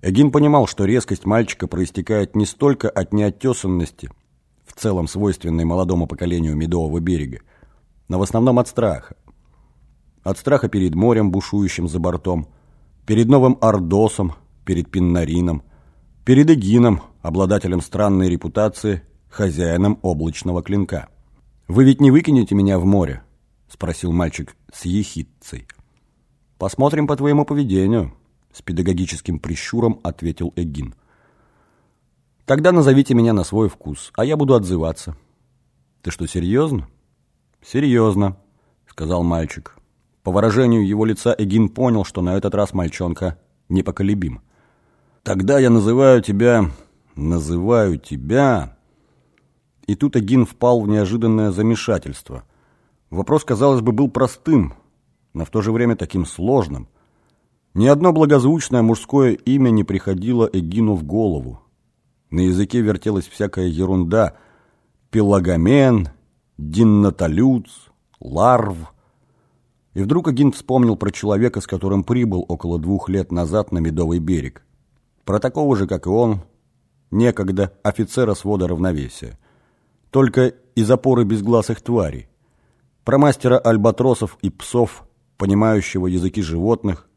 Эгин понимал, что резкость мальчика проистекает не столько от неотесанности, в целом свойственной молодому поколению Медового берега, но в основном от страха. От страха перед морем, бушующим за бортом, перед новым Ордосом, перед Пиннарином, перед Эгином, обладателем странной репутации, хозяином облачного клинка. «Вы ведь не выкинете меня в море?» – спросил мальчик с ехидцей. «Посмотрим по твоему поведению», – с педагогическим прищуром ответил Эгин. «Тогда назовите меня на свой вкус, а я буду отзываться». «Ты что, серьезно?» «Серьезно», – сказал мальчик. По выражению его лица Эгин понял, что на этот раз мальчонка непоколебим. «Тогда я называю тебя... называю тебя...» И тут Эгин впал в неожиданное замешательство. Вопрос, казалось бы, был простым, но в то же время таким сложным. Ни одно благозвучное мужское имя не приходило Эгину в голову. На языке вертелась всякая ерунда. Пелагомен, Диннаталюц, Ларв. И вдруг Эгин вспомнил про человека, с которым прибыл около двух лет назад на Медовый берег. Про такого же, как и он, некогда офицера свода равновесия. Только из опоры безгласых тварей. Про мастера альбатросов и псов, понимающего языки животных,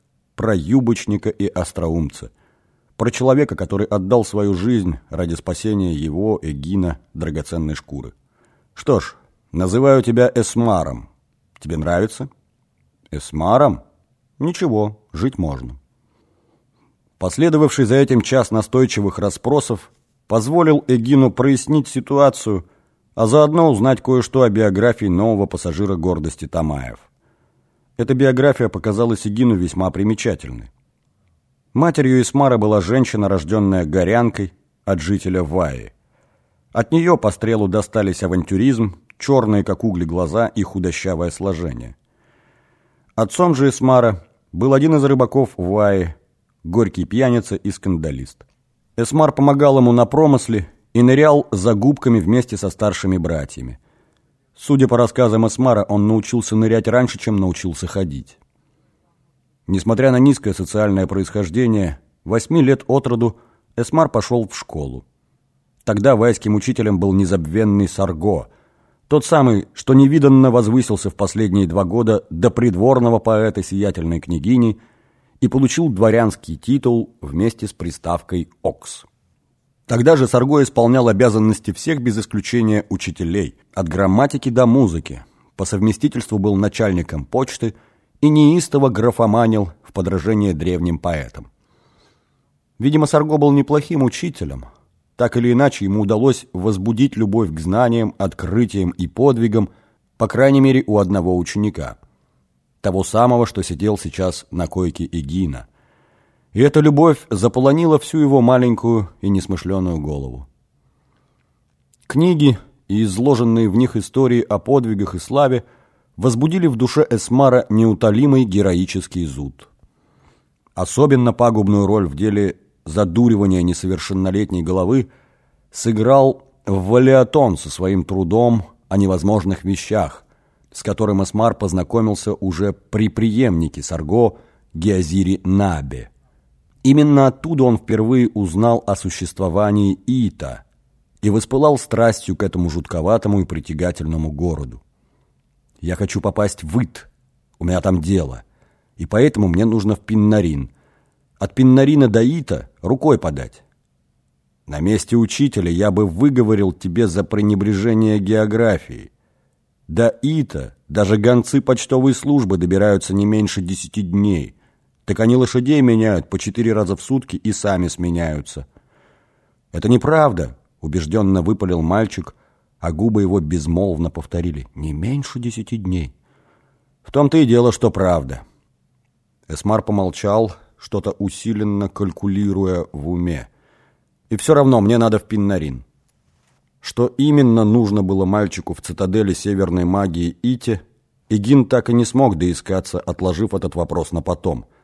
про юбочника и остроумца. Про человека, который отдал свою жизнь ради спасения его, Эгина, драгоценной шкуры. Что ж, называю тебя Эсмаром. Тебе нравится? Эсмаром? Ничего, жить можно. Последовавший за этим час настойчивых расспросов позволил Эгину прояснить ситуацию, а заодно узнать кое-что о биографии нового пассажира гордости Тамаев. Эта биография показалась Эгину весьма примечательной. Матерью Исмара была женщина, рожденная горянкой от жителя Ваи. От нее по стрелу достались авантюризм, черные, как угли, глаза и худощавое сложение. Отцом же Исмара был один из рыбаков Ваи, горький пьяница и скандалист. Эсмар помогал ему на промысле и нырял за губками вместе со старшими братьями. Судя по рассказам Эсмара, он научился нырять раньше, чем научился ходить. Несмотря на низкое социальное происхождение, восьми лет от роду Эсмар пошел в школу. Тогда вайским учителем был незабвенный Сарго, тот самый, что невиданно возвысился в последние два года до придворного поэта сиятельной княгини и получил дворянский титул вместе с приставкой «Окс». Тогда же Сарго исполнял обязанности всех без исключения учителей, от грамматики до музыки. По совместительству был начальником почты и неистово графоманил в подражение древним поэтам. Видимо, Сарго был неплохим учителем. Так или иначе, ему удалось возбудить любовь к знаниям, открытиям и подвигам, по крайней мере, у одного ученика. Того самого, что сидел сейчас на койке Эгина. И эта любовь заполонила всю его маленькую и несмышленую голову. Книги и изложенные в них истории о подвигах и славе возбудили в душе Эсмара неутолимый героический зуд. Особенно пагубную роль в деле задуривания несовершеннолетней головы сыграл Валиатон со своим трудом о невозможных вещах, с которым Эсмар познакомился уже при преемнике Сарго Геозири Набе. Именно оттуда он впервые узнал о существовании Ита и воспылал страстью к этому жутковатому и притягательному городу. «Я хочу попасть в Ит, у меня там дело, и поэтому мне нужно в Пиннарин. От Пиннарина до Ита рукой подать». На месте учителя я бы выговорил тебе за пренебрежение географией. До Ита даже гонцы почтовой службы добираются не меньше десяти дней – так они лошадей меняют по четыре раза в сутки и сами сменяются. Это неправда, убежденно выпалил мальчик, а губы его безмолвно повторили. Не меньше десяти дней. В том-то и дело, что правда. Эсмар помолчал, что-то усиленно калькулируя в уме. И все равно мне надо в Пиннарин. Что именно нужно было мальчику в цитадели северной магии Ите, Игин так и не смог доискаться, отложив этот вопрос на потом –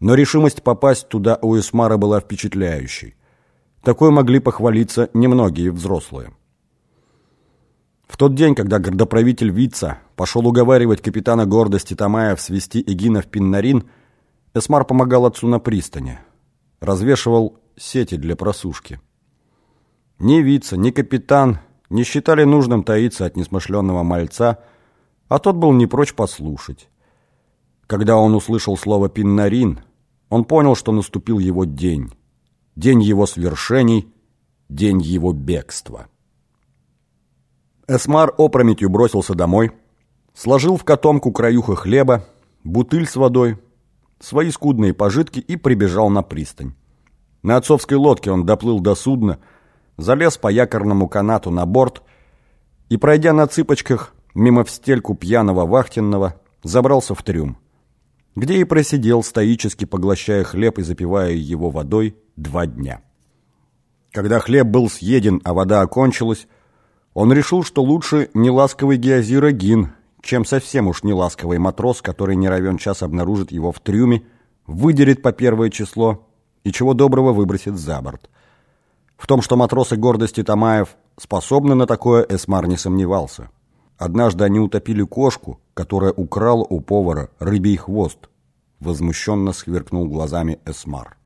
но решимость попасть туда у Эсмара была впечатляющей. Такой могли похвалиться немногие взрослые. В тот день, когда городоправитель Вица пошел уговаривать капитана гордости Тамаев свести Эгина в Пиннарин, Эсмар помогал отцу на пристани. развешивал сети для просушки. Ни вица, ни капитан не считали нужным таиться от несмышленного мальца, а тот был не прочь послушать. Когда он услышал слово «пиннарин», он понял, что наступил его день. День его свершений, день его бегства. Эсмар опрометью бросился домой, сложил в котомку краюха хлеба, бутыль с водой, свои скудные пожитки и прибежал на пристань. На отцовской лодке он доплыл до судна, залез по якорному канату на борт и, пройдя на цыпочках мимо в стельку пьяного вахтенного, забрался в трюм, где и просидел, стоически поглощая хлеб и запивая его водой два дня. Когда хлеб был съеден, а вода окончилась, он решил, что лучше неласковый Геозирогин, чем совсем уж неласковый матрос, который не равен час обнаружит его в трюме, выдерет по первое число и чего доброго выбросит за борт. В том, что матросы гордости Тамаев способны на такое, Эсмар не сомневался. Однажды они утопили кошку, которая украла у повара рыбий хвост. Возмущенно сверкнул глазами Эсмар.